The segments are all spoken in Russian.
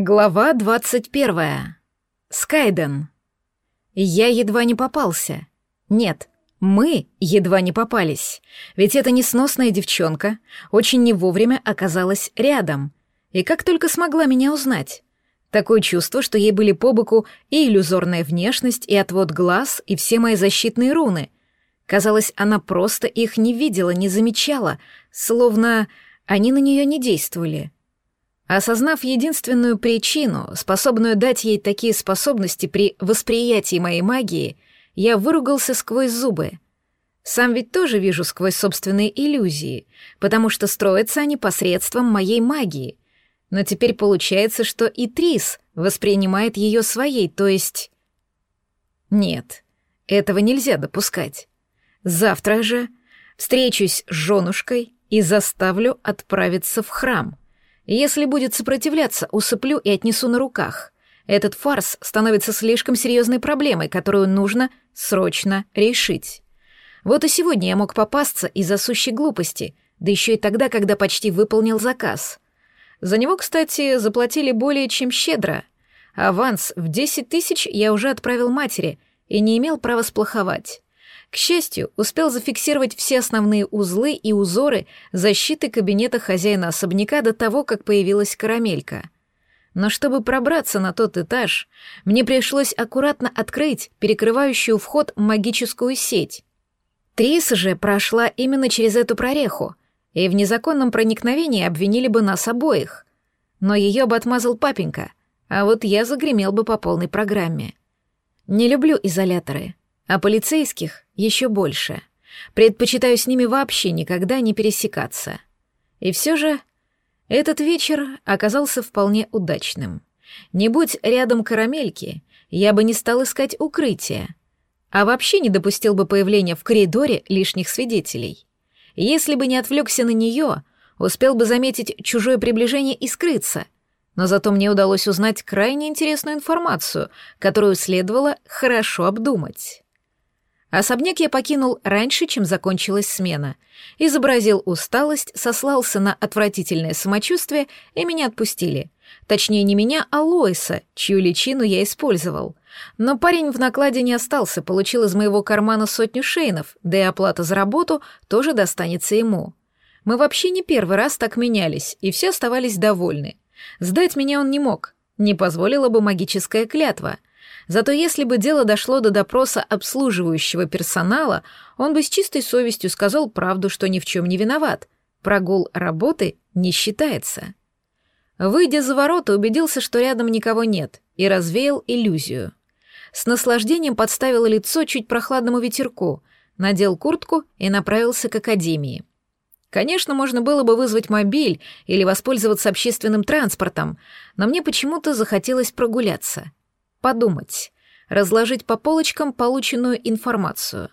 Глава двадцать первая. Скайден. Я едва не попался. Нет, мы едва не попались. Ведь эта несносная девчонка очень не вовремя оказалась рядом. И как только смогла меня узнать. Такое чувство, что ей были по боку и иллюзорная внешность, и отвод глаз, и все мои защитные руны. Казалось, она просто их не видела, не замечала, словно они на нее не действовали. Осознав единственную причину, способную дать ей такие способности при восприятии моей магии, я выругался сквозь зубы. Сам ведь тоже вижу сквозь собственные иллюзии, потому что строятся они посредством моей магии. Но теперь получается, что и Трис воспринимает ее своей, то есть... Нет, этого нельзя допускать. Завтра же встречусь с женушкой и заставлю отправиться в храм — если будет сопротивляться, усыплю и отнесу на руках. Этот фарс становится слишком серьезной проблемой, которую нужно срочно решить. Вот и сегодня я мог попасться из-за сущей глупости, да еще и тогда, когда почти выполнил заказ. За него, кстати, заплатили более чем щедро. Аванс в 10 тысяч я уже отправил матери и не имел права сплоховать. К счастью, успел зафиксировать все основные узлы и узоры защиты кабинета хозяина особняка до того, как появилась карамелька. Но чтобы пробраться на тот этаж, мне пришлось аккуратно открыть перекрывающую вход магическую сеть. Триса же прошла именно через эту прореху, и в незаконном проникновении обвинили бы нас обоих. Но ее бы отмазал папенька, а вот я загремел бы по полной программе. Не люблю изоляторы, а полицейских еще больше. Предпочитаю с ними вообще никогда не пересекаться. И все же этот вечер оказался вполне удачным. Не будь рядом карамельки, я бы не стал искать укрытия, а вообще не допустил бы появления в коридоре лишних свидетелей. Если бы не отвлекся на нее, успел бы заметить чужое приближение и скрыться, но зато мне удалось узнать крайне интересную информацию, которую следовало хорошо обдумать. Особняк я покинул раньше, чем закончилась смена. Изобразил усталость, сослался на отвратительное самочувствие, и меня отпустили. Точнее, не меня, а Лоиса, чью личину я использовал. Но парень в накладе не остался, получил из моего кармана сотню шейнов, да и оплата за работу тоже достанется ему. Мы вообще не первый раз так менялись, и все оставались довольны. Сдать меня он не мог, не позволила бы магическая клятва — Зато если бы дело дошло до допроса обслуживающего персонала, он бы с чистой совестью сказал правду, что ни в чем не виноват. Прогул работы не считается. Выйдя за ворота, убедился, что рядом никого нет, и развеял иллюзию. С наслаждением подставил лицо чуть прохладному ветерку, надел куртку и направился к академии. Конечно, можно было бы вызвать мобиль или воспользоваться общественным транспортом, но мне почему-то захотелось прогуляться — подумать, разложить по полочкам полученную информацию.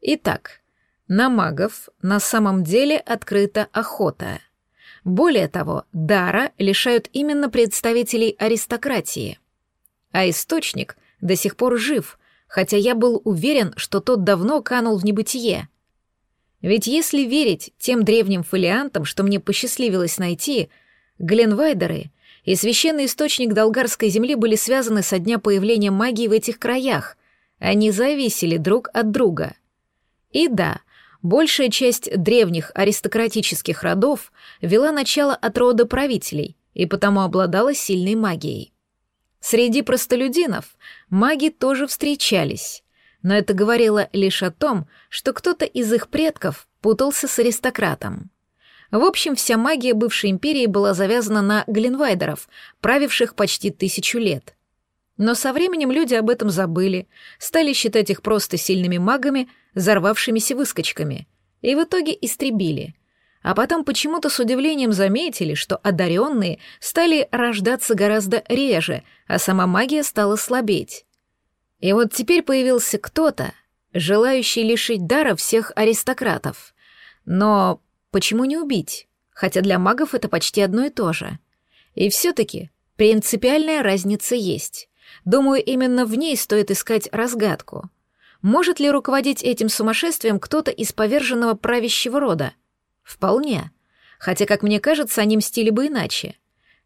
Итак, на магов на самом деле открыта охота. Более того, дара лишают именно представителей аристократии. А источник до сих пор жив, хотя я был уверен, что тот давно канул в небытие. Ведь если верить тем древним фолиантам, что мне посчастливилось найти, Гленвайдеры и священный источник Долгарской земли были связаны со дня появления магии в этих краях. Они зависели друг от друга. И да, большая часть древних аристократических родов вела начало от рода правителей и потому обладала сильной магией. Среди простолюдинов маги тоже встречались, но это говорило лишь о том, что кто-то из их предков путался с аристократом. В общем, вся магия бывшей империи была завязана на Гленвайдеров, правивших почти тысячу лет. Но со временем люди об этом забыли, стали считать их просто сильными магами, взорвавшимися выскочками, и в итоге истребили. А потом почему-то с удивлением заметили, что одаренные стали рождаться гораздо реже, а сама магия стала слабеть. И вот теперь появился кто-то, желающий лишить дара всех аристократов. Но Почему не убить? Хотя для магов это почти одно и то же. И все-таки принципиальная разница есть. Думаю, именно в ней стоит искать разгадку. Может ли руководить этим сумасшествием кто-то из поверженного правящего рода? Вполне. Хотя, как мне кажется, они мстили бы иначе.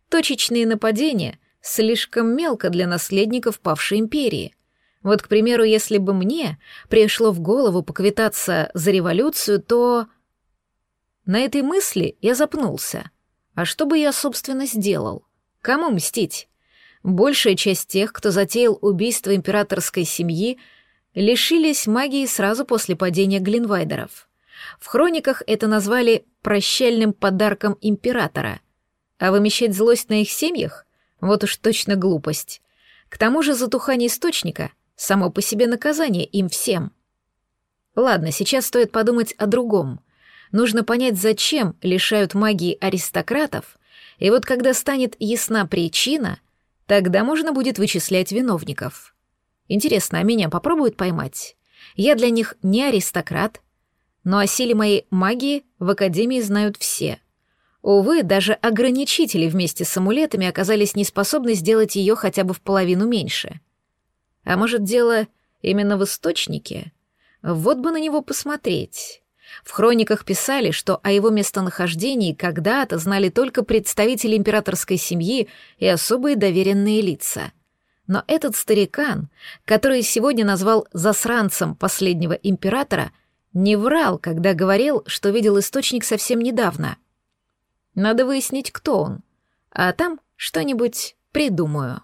Точечные нападения слишком мелко для наследников павшей империи. Вот, к примеру, если бы мне пришло в голову поквитаться за революцию, то... На этой мысли я запнулся. А что бы я, собственно, сделал? Кому мстить? Большая часть тех, кто затеял убийство императорской семьи, лишились магии сразу после падения Глинвайдеров. В хрониках это назвали «прощальным подарком императора», а вымещать злость на их семьях — вот уж точно глупость. К тому же затухание источника — само по себе наказание им всем. Ладно, сейчас стоит подумать о другом. Нужно понять, зачем лишают магии аристократов, и вот когда станет ясна причина, тогда можно будет вычислять виновников. Интересно, а меня попробуют поймать? Я для них не аристократ, но о силе моей магии в Академии знают все. Увы, даже ограничители вместе с амулетами оказались не способны сделать ее хотя бы в половину меньше. А может, дело именно в источнике? Вот бы на него посмотреть. В хрониках писали, что о его местонахождении когда-то знали только представители императорской семьи и особые доверенные лица. Но этот старикан, который сегодня назвал засранцем последнего императора, не врал, когда говорил, что видел источник совсем недавно. Надо выяснить, кто он, а там что-нибудь придумаю.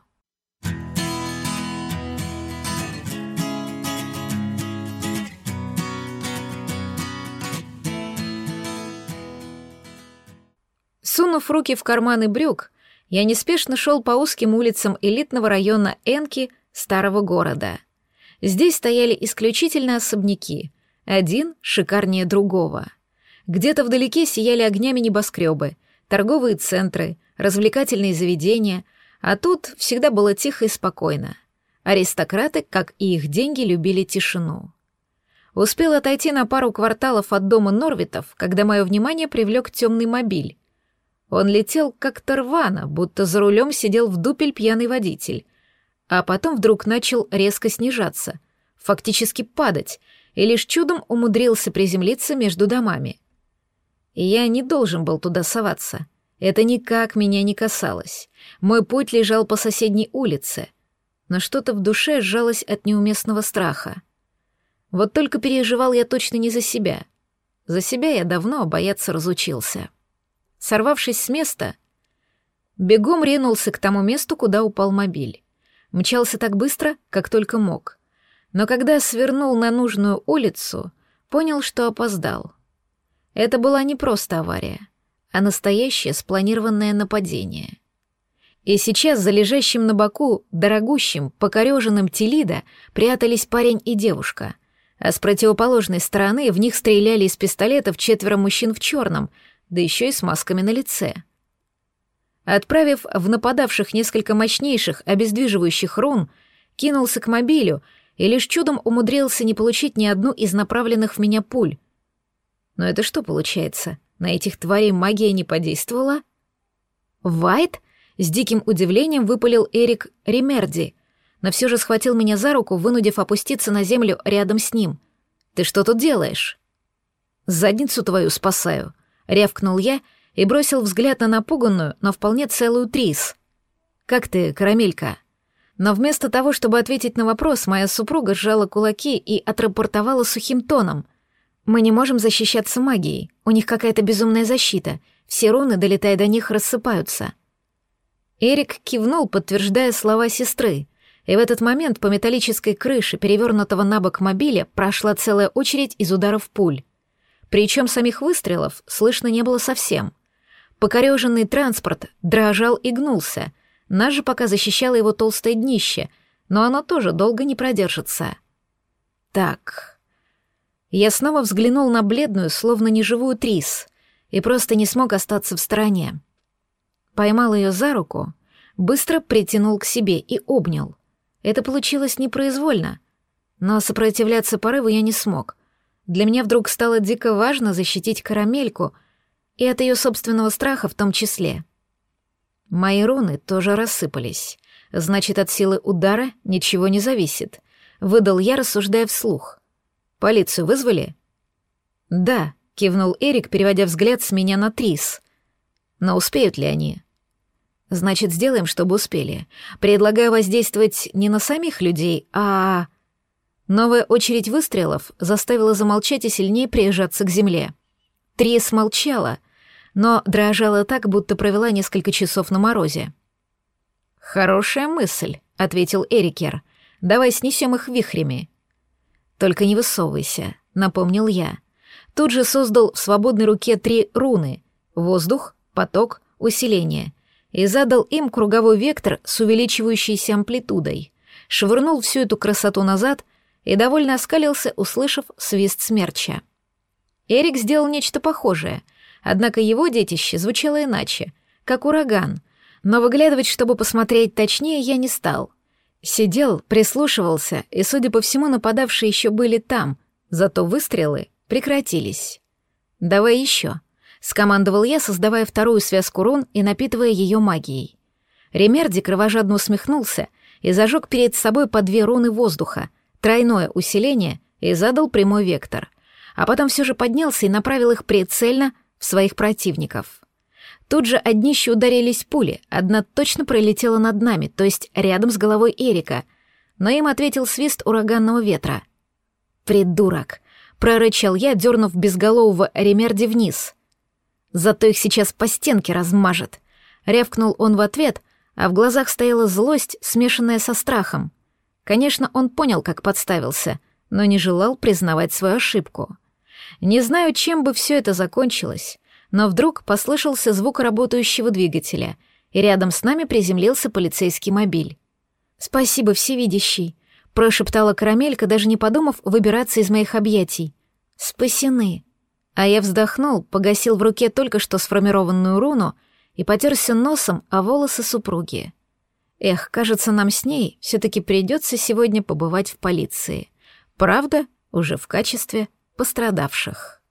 Сунув руки в карманы брюк, я неспешно шел по узким улицам элитного района Энки старого города. Здесь стояли исключительно особняки, один шикарнее другого. Где-то вдалеке сияли огнями небоскребы, торговые центры, развлекательные заведения, а тут всегда было тихо и спокойно. Аристократы, как и их деньги, любили тишину. Успел отойти на пару кварталов от дома Норвитов, когда мое внимание привлек темный мобиль. Он летел как-то рвано, будто за рулем сидел в дупель пьяный водитель. А потом вдруг начал резко снижаться, фактически падать, и лишь чудом умудрился приземлиться между домами. Я не должен был туда соваться. Это никак меня не касалось. Мой путь лежал по соседней улице. Но что-то в душе сжалось от неуместного страха. Вот только переживал я точно не за себя. За себя я давно бояться разучился. Сорвавшись с места, бегом ринулся к тому месту, куда упал мобиль. Мчался так быстро, как только мог. Но когда свернул на нужную улицу, понял, что опоздал. Это была не просто авария, а настоящее спланированное нападение. И сейчас за лежащим на боку, дорогущим, покореженным Телида прятались парень и девушка, а с противоположной стороны в них стреляли из пистолетов четверо мужчин в черном, да еще и с масками на лице. Отправив в нападавших несколько мощнейших обездвиживающих рун, кинулся к мобилю и лишь чудом умудрился не получить ни одну из направленных в меня пуль. Но это что получается? На этих тварей магия не подействовала? «Вайт?» — с диким удивлением выпалил Эрик Ремерди, но все же схватил меня за руку, вынудив опуститься на землю рядом с ним. «Ты что тут делаешь?» «Задницу твою спасаю», — рявкнул я и бросил взгляд на напуганную, но вполне целую Трис. «Как ты, карамелька?» Но вместо того, чтобы ответить на вопрос, моя супруга сжала кулаки и отрапортовала сухим тоном. «Мы не можем защищаться магией. У них какая-то безумная защита. Все руны, долетая до них, рассыпаются». Эрик кивнул, подтверждая слова сестры, и в этот момент по металлической крыше перевернутого на бок мобиля прошла целая очередь из ударов пуль. Причем самих выстрелов слышно не было совсем. Покореженный транспорт дрожал и гнулся. Нас же пока защищало его толстое днище, но оно тоже долго не продержится. Так. Я снова взглянул на бледную, словно неживую Трис, и просто не смог остаться в стороне. Поймал ее за руку, быстро притянул к себе и обнял. Это получилось непроизвольно, но сопротивляться порыву я не смог — для меня вдруг стало дико важно защитить карамельку, и от ее собственного страха в том числе. Мои руны тоже рассыпались. Значит, от силы удара ничего не зависит. Выдал я, рассуждая вслух. Полицию вызвали? Да, кивнул Эрик, переводя взгляд с меня на Трис. Но успеют ли они? Значит, сделаем, чтобы успели. Предлагаю воздействовать не на самих людей, а... Новая очередь выстрелов заставила замолчать и сильнее приезжаться к земле. Трис молчала, но дрожала так, будто провела несколько часов на морозе. «Хорошая мысль», — ответил Эрикер. «Давай снесем их вихрями». «Только не высовывайся», — напомнил я. Тут же создал в свободной руке три руны — воздух, поток, усиление — и задал им круговой вектор с увеличивающейся амплитудой. Швырнул всю эту красоту назад и довольно оскалился, услышав свист смерча. Эрик сделал нечто похожее, однако его детище звучало иначе, как ураган, но выглядывать, чтобы посмотреть точнее, я не стал. Сидел, прислушивался, и, судя по всему, нападавшие еще были там, зато выстрелы прекратились. «Давай еще», скомандовал я, создавая вторую связку рун и напитывая ее магией. Ремерди кровожадно усмехнулся и зажег перед собой по две руны воздуха, тройное усиление и задал прямой вектор. А потом все же поднялся и направил их прицельно в своих противников. Тут же от днища ударились пули, одна точно пролетела над нами, то есть рядом с головой Эрика, но им ответил свист ураганного ветра. «Придурок!» — прорычал я, дернув безголового Ремерди вниз — Зато их сейчас по стенке размажет. Рявкнул он в ответ, а в глазах стояла злость, смешанная со страхом. Конечно, он понял, как подставился, но не желал признавать свою ошибку. Не знаю, чем бы все это закончилось, но вдруг послышался звук работающего двигателя, и рядом с нами приземлился полицейский мобиль. «Спасибо, всевидящий», — прошептала карамелька, даже не подумав выбираться из моих объятий. «Спасены». А я вздохнул, погасил в руке только что сформированную руну и потерся носом о волосы супруги. Эх, кажется, нам с ней все-таки придется сегодня побывать в полиции. Правда, уже в качестве пострадавших.